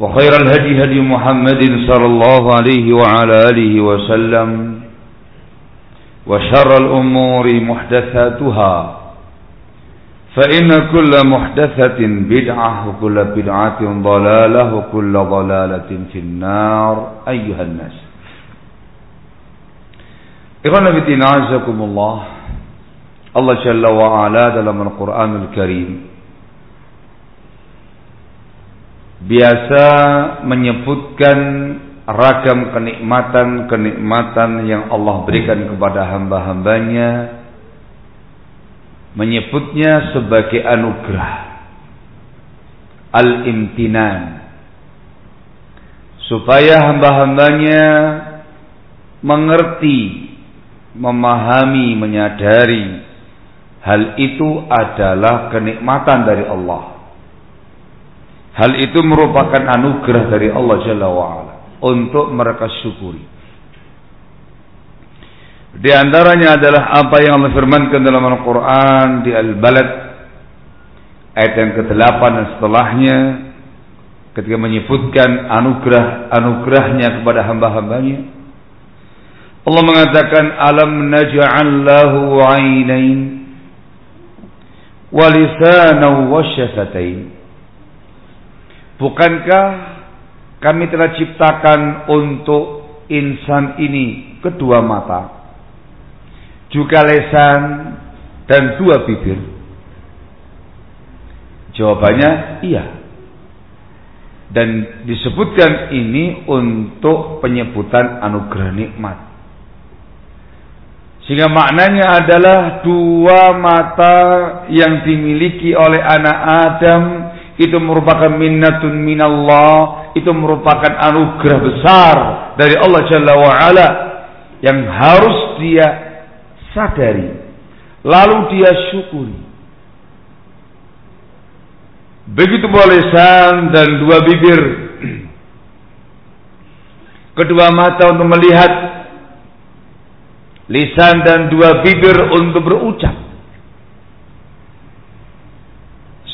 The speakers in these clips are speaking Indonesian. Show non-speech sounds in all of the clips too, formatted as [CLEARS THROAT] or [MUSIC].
وخير الهدي هدي محمد صلى الله عليه وعلى آله وسلم وشر الأمور محدثاتها فإن كل محدثة بدعة وكل بدعة ضلالة وكل ضلالة في النار. أيها الناس إخوانا بتنا عزكم الله الله جل وعلا dalam Al-Quran Al-Karim biasa menyebutkan ragam kenikmatan-kenikmatan yang Allah berikan kepada hamba-hambanya menyebutnya sebagai anugerah al-imtinan. Supaya hamba-hambanya mengerti memahami menyadari hal itu adalah kenikmatan dari Allah Hal itu merupakan anugerah dari Allah Jalla wa'ala untuk mereka syukuri. Di antaranya adalah apa yang Allah firmankan dalam Al-Quran di Al-Balad ayat yang ke-8 dan setelahnya ketika menyebutkan anugerah-anugerahnya kepada hamba-hambanya. Allah mengatakan alam naj'al lahu 'ainain wa lisanan wa Bukankah kami telah ciptakan untuk insan ini kedua mata, juga lesan dan dua bibir? Jawabannya iya. Dan disebutkan ini untuk penyebutan anugerah nikmat. Sehingga maknanya adalah dua mata yang dimiliki oleh anak Adam itu merupakan minnatun minallah, itu merupakan anugerah besar dari Allah Jalla wa ala yang harus dia sadari, lalu dia syukuri. Begitu pula lisan dan dua bibir. [CLEARS THROAT] Kedua mata untuk melihat, lisan dan dua bibir untuk berucap.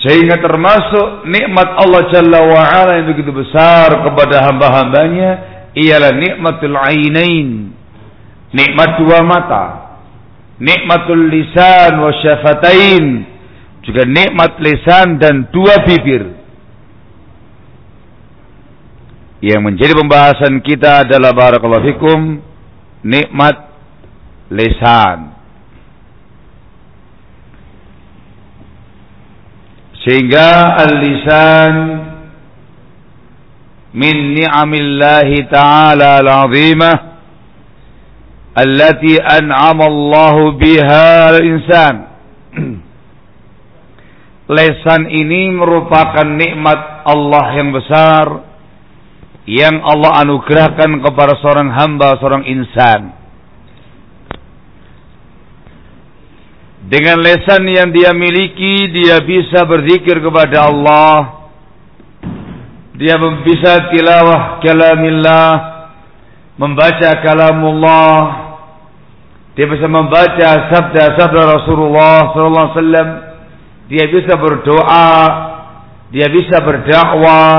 Sehingga termasuk nikmat Allah Jalla wa'ala yang begitu besar kepada hamba-hambanya ialah nikmatul ainain. Nikmat dua mata. Nikmatul lisan wa syafatain. Juga nikmat lisan dan dua bibir. Yang menjadi pembahasan kita adalah barakallahu fikum nikmat lisan. Sehingga al-lisan min ni'amillahi ta'ala al-azimah allati an'ama biha al-insan. [CLEARS THROAT] Lesan ini merupakan nikmat Allah yang besar yang Allah anugerahkan kepada seorang hamba, seorang insan. Dengan lesan yang dia miliki, dia bisa berzikir kepada Allah. Dia bisa tilawah kalamillah, membaca kalamullah. Dia bisa membaca sabda-sabda Rasulullah sallallahu alaihi wasallam dia bisa berdoa, dia bisa berdakwah,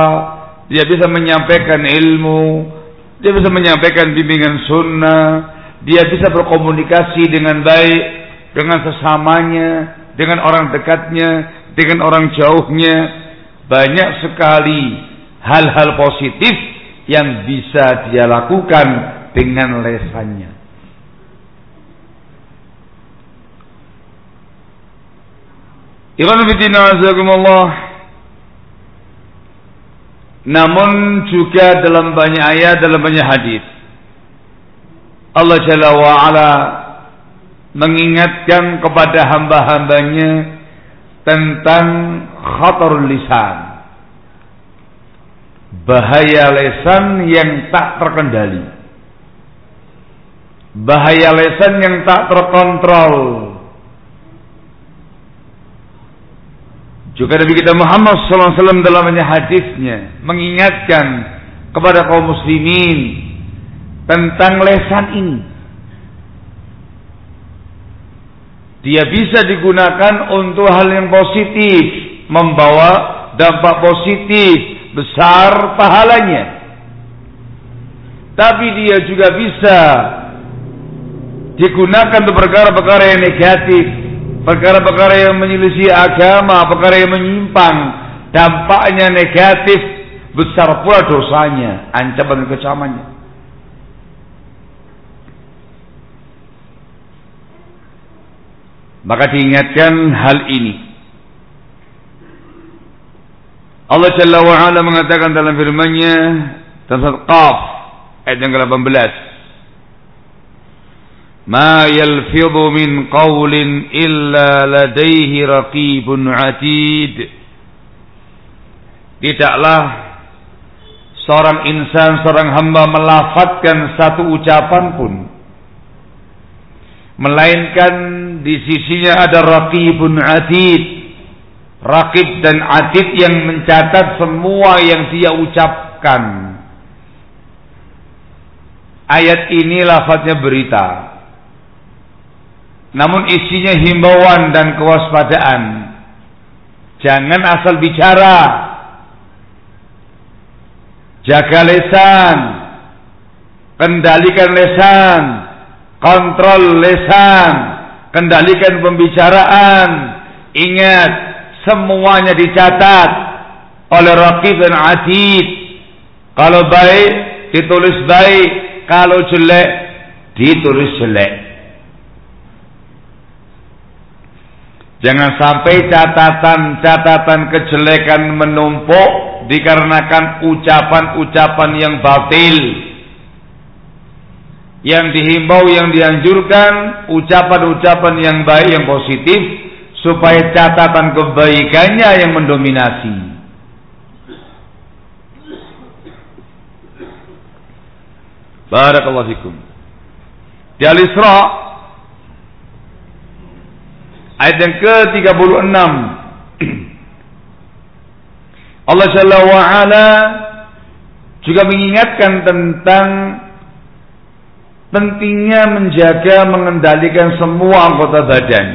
dia bisa menyampaikan ilmu, dia bisa menyampaikan bimbingan sunnah, dia bisa berkomunikasi dengan baik dengan sesamanya, dengan orang dekatnya, dengan orang jauhnya. Banyak sekali hal-hal positif yang bisa dia lakukan dengan lesannya. Namun juga dalam banyak ayat, dalam banyak hadis Allah Jalla wa ala mengingatkan kepada hamba-hambanya tentang khatarul lisan. Bahaya lesan yang tak terkendali. Bahaya lesan yang tak terkontrol Juga Nabi kita Muhammad SAW dalam hadisnya mengingatkan kepada kaum muslimin tentang lesan ini. Dia bisa digunakan untuk hal yang positif, membawa dampak positif, besar pahalanya. Tapi dia juga bisa digunakan untuk perkara-perkara yang negatif, perkara-perkara yang menyelisih agama, perkara yang menyimpang, dampaknya negatif, besar pula dosanya, ancaman kecamannya. Maka diingatkan hal ini. Allah Jalla wa'ala mengatakan dalam firman-Nya dalam Qaf ayat yang ke-18. Ma yalfidhu min qawlin illa ladaihi raqibun atid. Tidaklah seorang insan, seorang hamba melafatkan satu ucapan pun melainkan di sisinya ada raqibun atid. Raqib dan atid yang mencatat semua yang dia ucapkan. Ayat ini lafadznya berita. Namun isinya himbauan dan kewaspadaan. Jangan asal bicara. Jaga lesan. Kendalikan lesan. Kontrol lesan. Kendalikan pembicaraan. Ingat, semuanya dicatat oleh Raqib dan Atid. Kalau baik, ditulis baik. Kalau jelek, ditulis jelek. Jangan sampai catatan-catatan kejelekan menumpuk dikarenakan ucapan-ucapan yang batil. Yang dihimbau, yang dianjurkan, ucapan-ucapan yang baik, yang positif, supaya catatan kebaikannya yang mendominasi. Barakallahu fikum. Di Al-Isra Ayat yang ke-36 [CLEARS THROAT] Allah Jalla wa'ala juga mengingatkan tentang pentingnya menjaga mengendalikan semua anggota badan.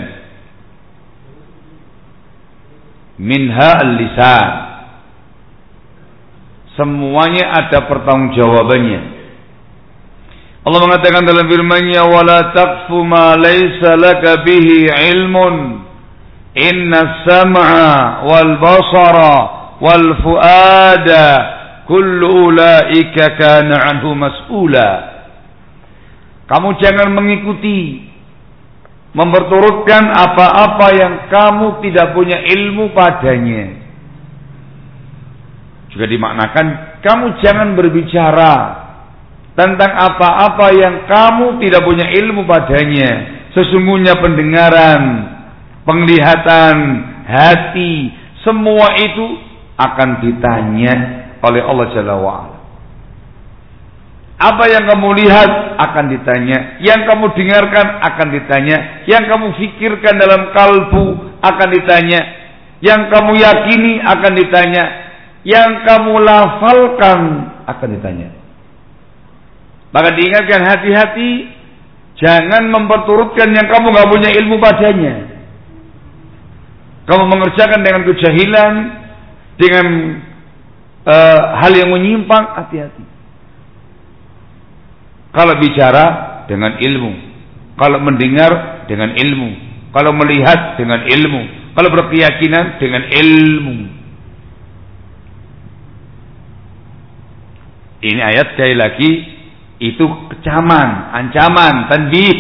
Minha al-lisan. Semuanya ada pertanggungjawabannya. Allah mengatakan dalam firman-Nya wala taqfu ma laysa laka bihi ilmun inna sam'a wal basara wal fuada kullu ulaika kana anhu mas'ula Kamu jangan mengikuti memperturutkan apa-apa yang kamu tidak punya ilmu padanya juga dimaknakan kamu jangan berbicara tentang apa-apa yang kamu tidak punya ilmu padanya. Sesungguhnya pendengaran, penglihatan, hati, semua itu akan ditanya oleh Allah Jalla wa'ala. Apa yang kamu lihat akan ditanya, yang kamu dengarkan akan ditanya, yang kamu fikirkan dalam kalbu akan ditanya, yang kamu yakini akan ditanya, yang kamu lafalkan akan ditanya. Maka diingatkan hati-hati, jangan memperturutkan yang kamu nggak punya ilmu padanya. Kamu mengerjakan dengan kejahilan, dengan uh, hal yang menyimpang, hati-hati. Kalau bicara dengan ilmu, kalau mendengar dengan ilmu, kalau melihat dengan ilmu, kalau berkeyakinan dengan ilmu. Ini ayat sekali lagi itu kecaman, ancaman, tanbih.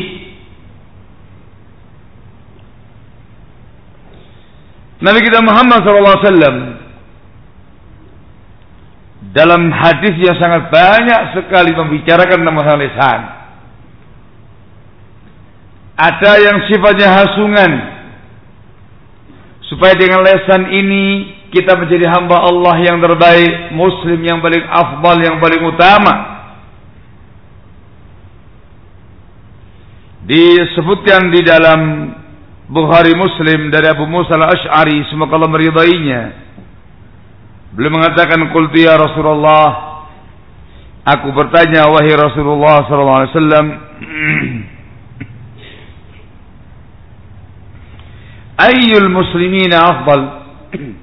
Nabi kita Muhammad SAW dalam hadis yang sangat banyak sekali membicarakan tentang masalah lisan. Ada yang sifatnya hasungan. Supaya dengan lesan ini kita menjadi hamba Allah yang terbaik, muslim yang paling afdal, yang paling utama. Disebutkan di dalam Bukhari Muslim dari Abu Musa al-Ash'ari, semoga Allah meridainya. Beliau mengatakan qultu ya Rasulullah. Aku bertanya wahai Rasulullah sallallahu alaihi wasallam [CLEARS THROAT] Ayyul muslimina afdal? [CLEARS THROAT]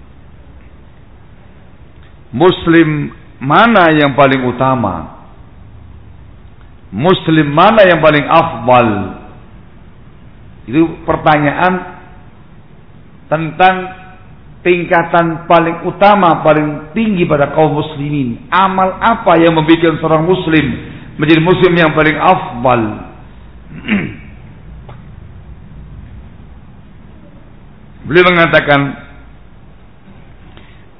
Muslim mana yang paling utama? Muslim mana yang paling afdal? Itu pertanyaan tentang tingkatan paling utama, paling tinggi pada kaum muslimin. Amal apa yang membuat seorang muslim menjadi muslim yang paling afdal? [CLEARS THROAT] Beliau mengatakan,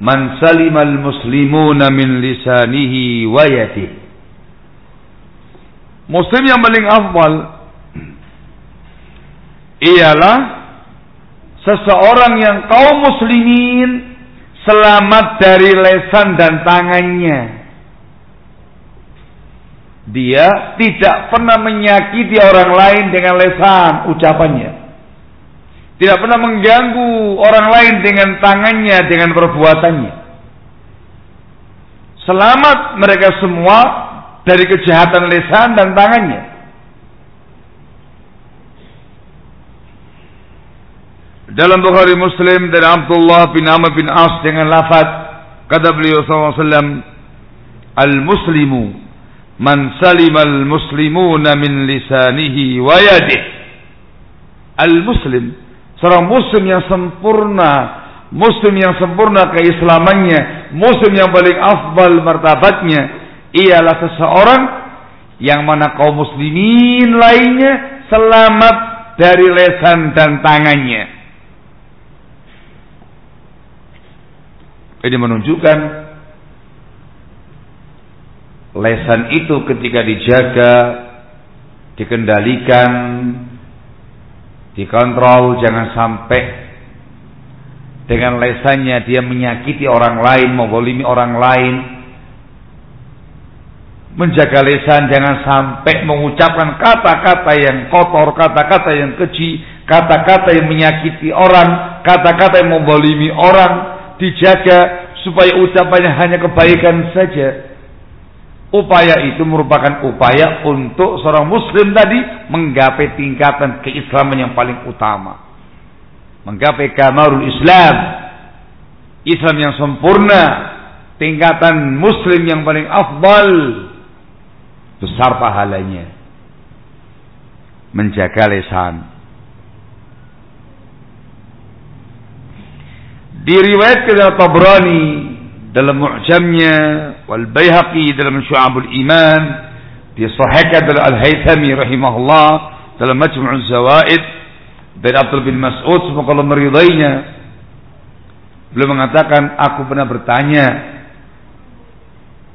"Man salimal muslimuna min lisanihi wa yadihi." Muslim yang paling afdal [CLEARS THROAT] ialah seseorang yang kaum muslimin selamat dari lesan dan tangannya. Dia tidak pernah menyakiti orang lain dengan lesan ucapannya. Tidak pernah mengganggu orang lain dengan tangannya, dengan perbuatannya. Selamat mereka semua dari kejahatan lesan dan tangannya. Dalam Bukhari Muslim dari Abdullah bin Amr bin As dengan lafaz kata beliau SAW Al-Muslimu man salima al-muslimuna min lisanihi wa yadihi. Al-Muslim seorang muslim yang sempurna muslim yang sempurna keislamannya muslim yang paling afdal martabatnya ialah seseorang yang mana kaum muslimin lainnya selamat dari lesan dan tangannya Ini menunjukkan lesan itu ketika dijaga, dikendalikan, dikontrol, jangan sampai dengan lesannya dia menyakiti orang lain, membolimi orang lain. Menjaga lesan jangan sampai mengucapkan kata-kata yang kotor, kata-kata yang keji, kata-kata yang menyakiti orang, kata-kata yang membolimi orang, dijaga supaya ucapannya hanya kebaikan saja. Upaya itu merupakan upaya untuk seorang muslim tadi menggapai tingkatan keislaman yang paling utama. Menggapai kamarul Islam. Islam yang sempurna. Tingkatan muslim yang paling afdal. Besar pahalanya. Menjaga lesan diriwayatkan oleh Tabrani dalam Mu'jamnya wal Baihaqi dalam Syu'abul Iman disahihkan oleh Al-Haythami rahimahullah dalam Majmu'uz Zawaid dari Abdul bin Mas'ud semoga Allah meridainya beliau mengatakan aku pernah bertanya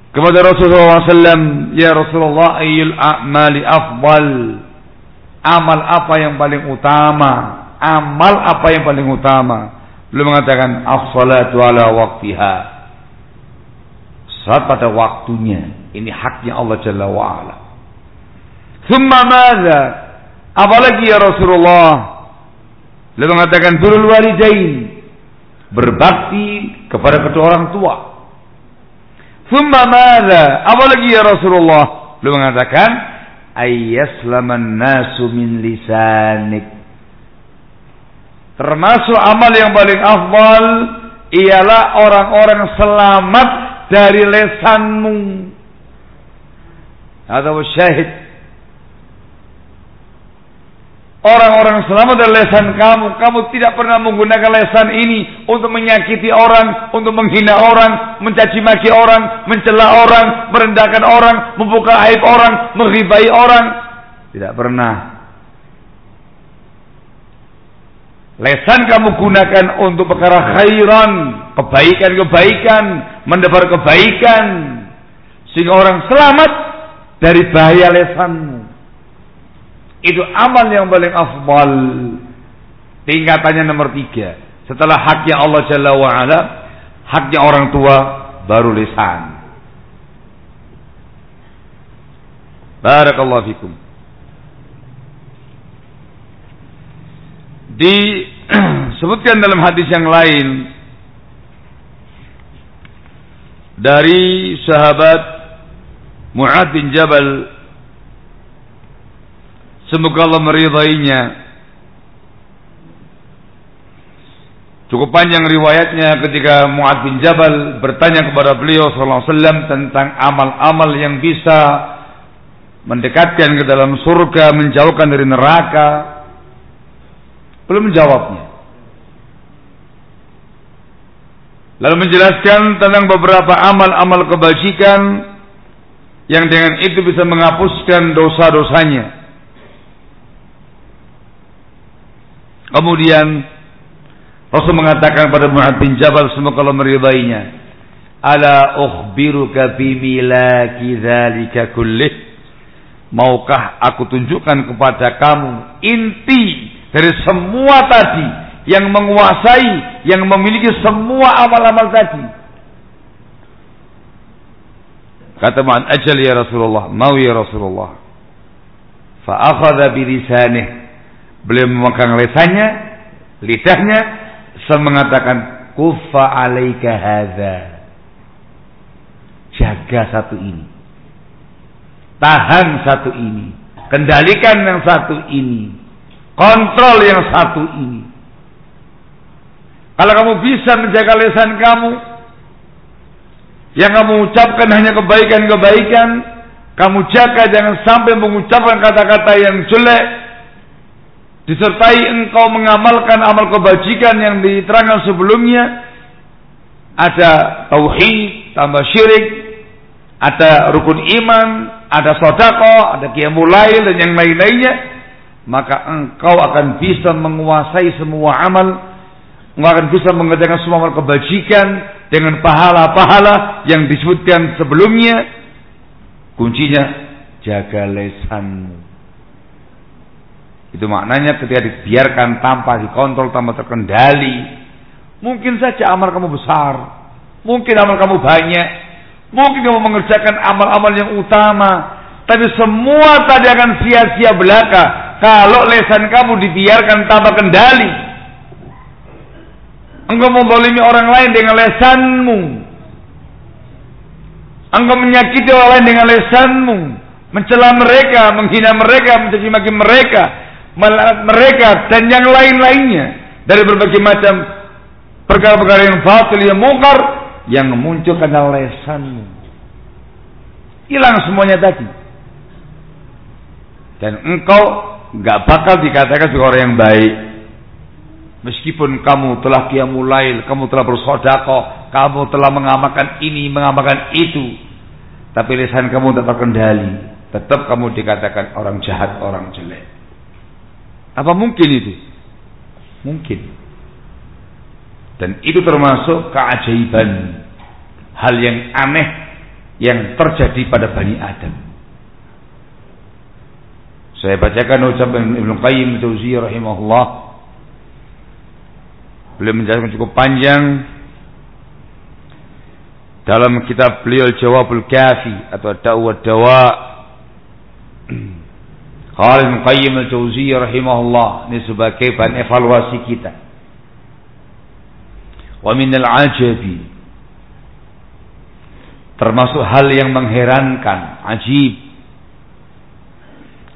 kepada Rasulullah SAW, Ya Rasulullah, ayyul a'mali afdal. Amal apa yang paling utama? Amal apa yang paling utama? Belum mengatakan as-salatu ala waktiha. Salat pada waktunya. Ini haknya Allah Jalla wa'ala. Thumma madha? Apalagi ya Rasulullah? Beliau mengatakan birrul walidain. Berbakti kepada kedua orang tua. Thumma madha? Apalagi ya Rasulullah? Beliau mengatakan ayyaslaman nasu min lisanik. Termasuk amal yang paling afdal ialah orang-orang selamat dari lesanmu. Atau syahid Orang-orang selamat dari lesan kamu. Kamu tidak pernah menggunakan lesan ini untuk menyakiti orang, untuk menghina orang, mencaci maki orang, mencela orang, merendahkan orang, membuka aib orang, menghibai orang. Tidak pernah. Lesan kamu gunakan untuk perkara khairan, kebaikan-kebaikan, mendebar kebaikan. Sehingga orang selamat dari bahaya lesanmu. Itu amal yang paling afdal. Tingkatannya nomor tiga. Setelah haknya Allah Jalla wa'ala, haknya orang tua, baru lisan. Barakallahu fikum. Disebutkan [CLEARS THROAT] dalam hadis yang lain dari sahabat Mu'ad bin Jabal Semoga Allah meridainya. Cukup panjang riwayatnya ketika Mu'ad bin Jabal bertanya kepada beliau sallallahu alaihi wasallam tentang amal-amal yang bisa mendekatkan ke dalam surga, menjauhkan dari neraka. Belum menjawabnya. Lalu menjelaskan tentang beberapa amal-amal kebajikan yang dengan itu bisa menghapuskan dosa-dosanya. Kemudian Rasul mengatakan pada Mu'ad bin Jabal semoga Allah meridainya. Ala ukhbiruka bi milaki dzalika kullih. Maukah aku tunjukkan kepada kamu inti dari semua tadi yang menguasai, yang memiliki semua amal-amal tadi. Kata Mu'ad, ajal ya Rasulullah, mau ya Rasulullah. Fa akhadha bi lisanih Beliau memegang lesannya, lidahnya, saya mengatakan, kufa alaika hadza. Jaga satu ini. Tahan satu ini. Kendalikan yang satu ini. Kontrol yang satu ini. Kalau kamu bisa menjaga lesan kamu, yang kamu ucapkan hanya kebaikan-kebaikan, kamu jaga jangan sampai mengucapkan kata-kata yang jelek, disertai engkau mengamalkan amal kebajikan yang diterangkan sebelumnya ada tauhid tambah syirik ada rukun iman ada sodako ada qiyamul dan yang lain-lainnya maka engkau akan bisa menguasai semua amal engkau akan bisa mengerjakan semua amal kebajikan dengan pahala-pahala yang disebutkan sebelumnya kuncinya jaga lesanmu itu maknanya ketika dibiarkan tanpa dikontrol, tanpa terkendali. Mungkin saja amal kamu besar. Mungkin amal kamu banyak. Mungkin kamu mengerjakan amal-amal yang utama. Tapi semua tadi akan sia-sia belaka. Kalau lesan kamu dibiarkan tanpa kendali. Engkau membolimi orang lain dengan lesanmu. Engkau menyakiti orang lain dengan lesanmu. Mencela mereka, menghina mereka, mencaci maki mereka mereka dan yang lain-lainnya dari berbagai macam perkara-perkara yang fatul yang mungkar yang muncul karena lesanmu. Hilang semuanya tadi. Dan engkau nggak bakal dikatakan sebagai orang yang baik. Meskipun kamu telah mulai, kamu telah bersodakoh, kamu telah mengamalkan ini, mengamalkan itu. Tapi lesan kamu tak terkendali. Tetap kamu dikatakan orang jahat, orang jelek. Apa mungkin itu? Mungkin. Dan itu termasuk keajaiban. Hal yang aneh yang terjadi pada Bani Adam. Saya bacakan ucapan Ibnu Qayyim Jauziyah rahimahullah. Beliau menjelaskan cukup panjang dalam kitab beliau Jawabul Kafi atau Da'wa Dawa [CLEARS THROAT] Qala Ibnu Qayyim Al-Jauziyah rahimahullah ini sebagai bahan evaluasi kita. Wa min al-ajabi termasuk hal yang mengherankan, ajib.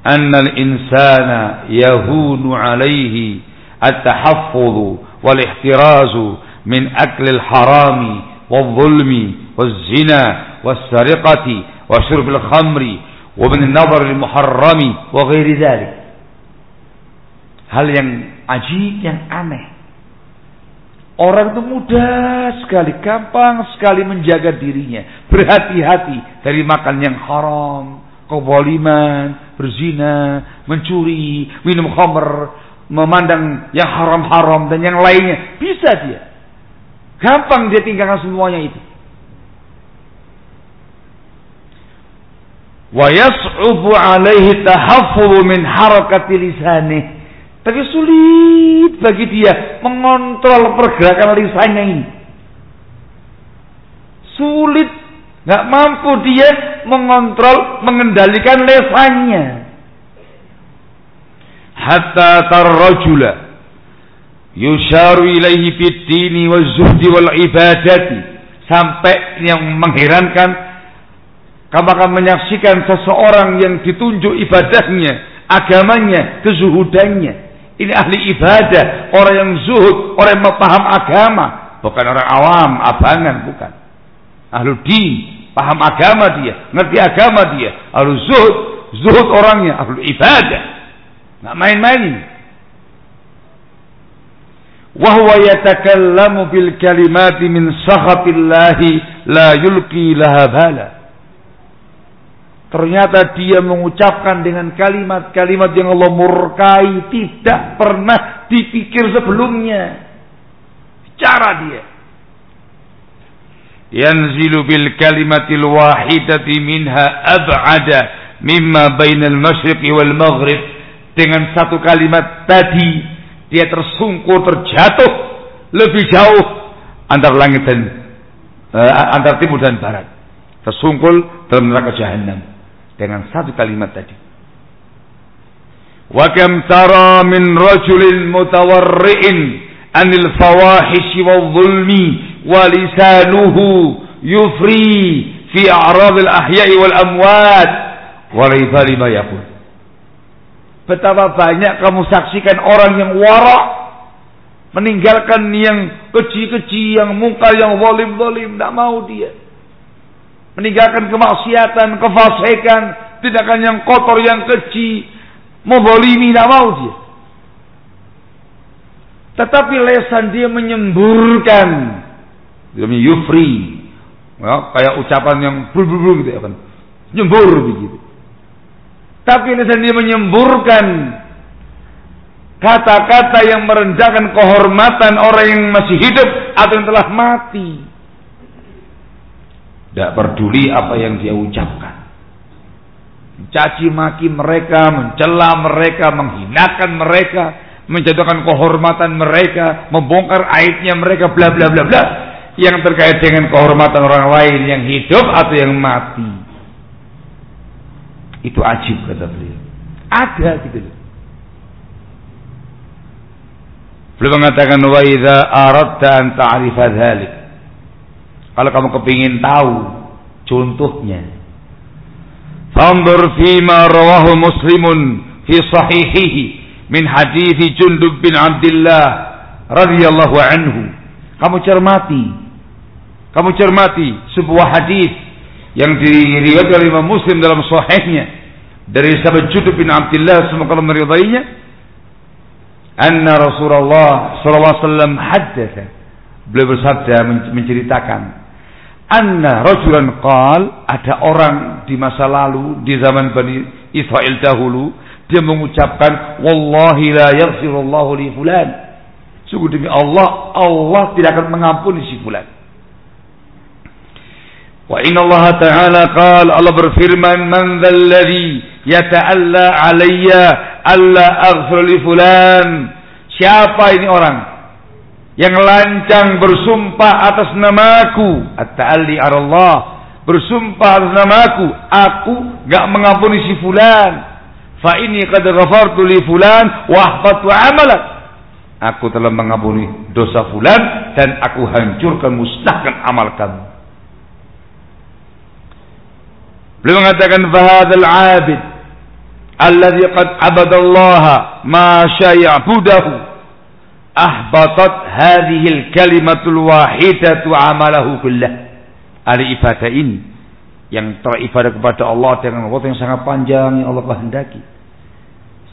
أن الإنسان يهون عليه التحفظ والاحترار من أكل الحرام والظلم والزنا والسرقة وشرب الخمر ومن النظر sariqati وغير ذلك. hal yang aji, yang aneh Orang itu mudah sekali, gampang sekali menjaga dirinya. Berhati-hati dari makan yang haram keboliman berzina mencuri minum khamr memandang yang haram-haram dan yang lainnya. Bisa dia. Gampang dia tinggalkan semuanya itu. Wa yas'ubu alaihi tahaffuz min harakati lisanih. Tapi sulit bagi dia mengontrol pergerakan lisannya ini. Sulit. Nggak mampu dia mengontrol mengendalikan lisannya hatta tarrajula yusharu ilaihi fid dini wal zuhdi wal ibadati sampai yang mengherankan kamu akan menyaksikan seseorang yang ditunjuk ibadahnya, agamanya, kezuhudannya. Ini ahli ibadah, orang yang zuhud, orang yang paham agama, bukan orang awam, abangan, bukan. Ahlu din, paham agama dia, ngerti agama dia. Ahlu zuhud, zuhud orangnya, ahlu ibadah. Nggak main-main. Wahwa yatakallamu bil kalimati min sakhatillahi la yulqi laha bala. Ternyata dia mengucapkan dengan kalimat-kalimat yang Allah murkai tidak pernah dipikir sebelumnya. Cara dia. Yanzilu bil kalimatil wahidati minha ab'ada mimma bainal masyriqi wal maghrib. Dengan satu kalimat tadi dia tersungkur terjatuh lebih jauh antara langit dan uh, antara timur dan barat. Tersungkul dalam neraka jahanam dengan satu kalimat tadi. Wa kam tara min rajulin mutawarri'in anil fawahish wal zulmi wa lisanuhu yufri fi a'rad al ahya'i wal amwat wa la ma yaqul. Betapa banyak kamu saksikan orang yang warak meninggalkan yang keji-keji, yang mungkar, yang zalim-zalim, tidak mau dia meninggalkan kemaksiatan, kefasikan, tindakan yang kotor, yang keji, membolimi, tidak mau dia. Tetapi lesan dia menyemburkan, dia yufri, ya, kayak ucapan yang bul bul gitu ya kan, nyembur begitu. Tapi lesan dia menyemburkan kata-kata yang merendahkan kehormatan orang yang masih hidup atau yang telah mati. Tidak peduli apa yang dia ucapkan. Mencaci maki mereka, mencela mereka, menghinakan mereka, menjatuhkan kehormatan mereka, membongkar aibnya mereka, bla bla bla bla. Yang terkait dengan kehormatan orang lain yang hidup atau yang mati. Itu ajib kata beliau. Ada gitu. Beliau mengatakan wa idza aradta an ta'rifa dzalik kalau kamu kepingin tahu contohnya. Fanzur fima rawahu Muslimun fi sahihihi min hadis Jundub bin Abdullah radhiyallahu anhu. Kamu cermati. Kamu cermati sebuah hadis yang diriwayatkan oleh Imam Muslim dalam sahihnya dari sahabat Jundub bin Abdullah semoga Allah meridainya. Anna Rasulullah sallallahu alaihi wasallam haddatha. Beliau bersabda menceritakan anna rajulan qal ada orang di masa lalu di zaman Bani Israel dahulu dia mengucapkan wallahi la yaghfirullahu li fulan. Sungguh demi Allah Allah tidak akan mengampuni si fulan Wa inna Allah Ta'ala qala Allah berfirman man dzalladzi yata'alla alayya alla aghfir li fulan. Siapa ini orang yang lancang bersumpah atas namaku? At-ta'alli Allah. Bersumpah atas namaku. Aku enggak mengampuni si fulan. Fa ini qad ghafartu li fulan wa ahbatu amalak aku telah mengampuni dosa fulan dan aku hancurkan musnahkan amal kamu Beliau mengatakan fahadzal abid alladhi qad abadallaha ma syaya'budahu ahbatat hadhihi al-kalimatul wahidatu amalahu kullah. Ahli ibadah ini yang teribadah kepada Allah dengan waktu yang sangat panjang yang Allah kehendaki.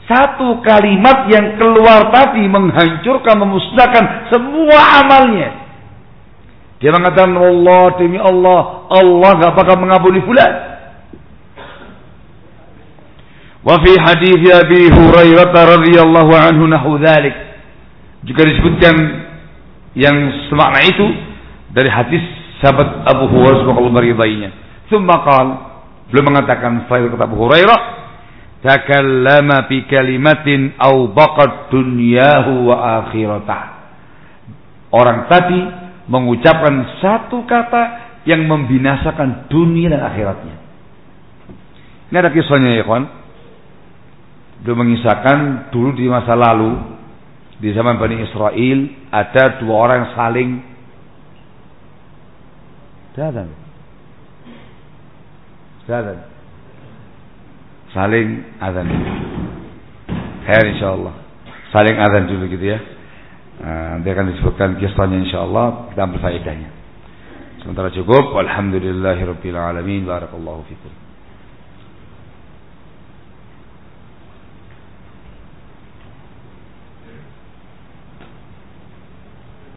Satu kalimat yang keluar tadi menghancurkan, memusnahkan semua amalnya. Dia mengatakan Allah demi Allah, Allah nggak bakal mengampuni fulan. وفي حديث أبي هريرة رضي الله عنه نحو ذلك Juga disebutkan yang semakna itu dari hadis sahabat Abu Hurairah semoga meridainya. Thumma qal, belum mengatakan fa'il kata Abu Hurairah, takallama bi kalimatin aw baqat dunyahu wa akhiratah. Orang tadi mengucapkan satu kata yang membinasakan dunia dan akhiratnya. Ini ada kisahnya ya kawan Beliau mengisahkan dulu di masa lalu di zaman Bani Israel ada dua orang saling Zadan. Zadan. Saling azan. Khair insyaallah. Saling azan dulu gitu ya. Nah, nanti akan disebutkan kisahnya insyaallah kita ambil faedahnya. Sementara cukup. Alhamdulillahirabbil alamin. Barakallahu fikum.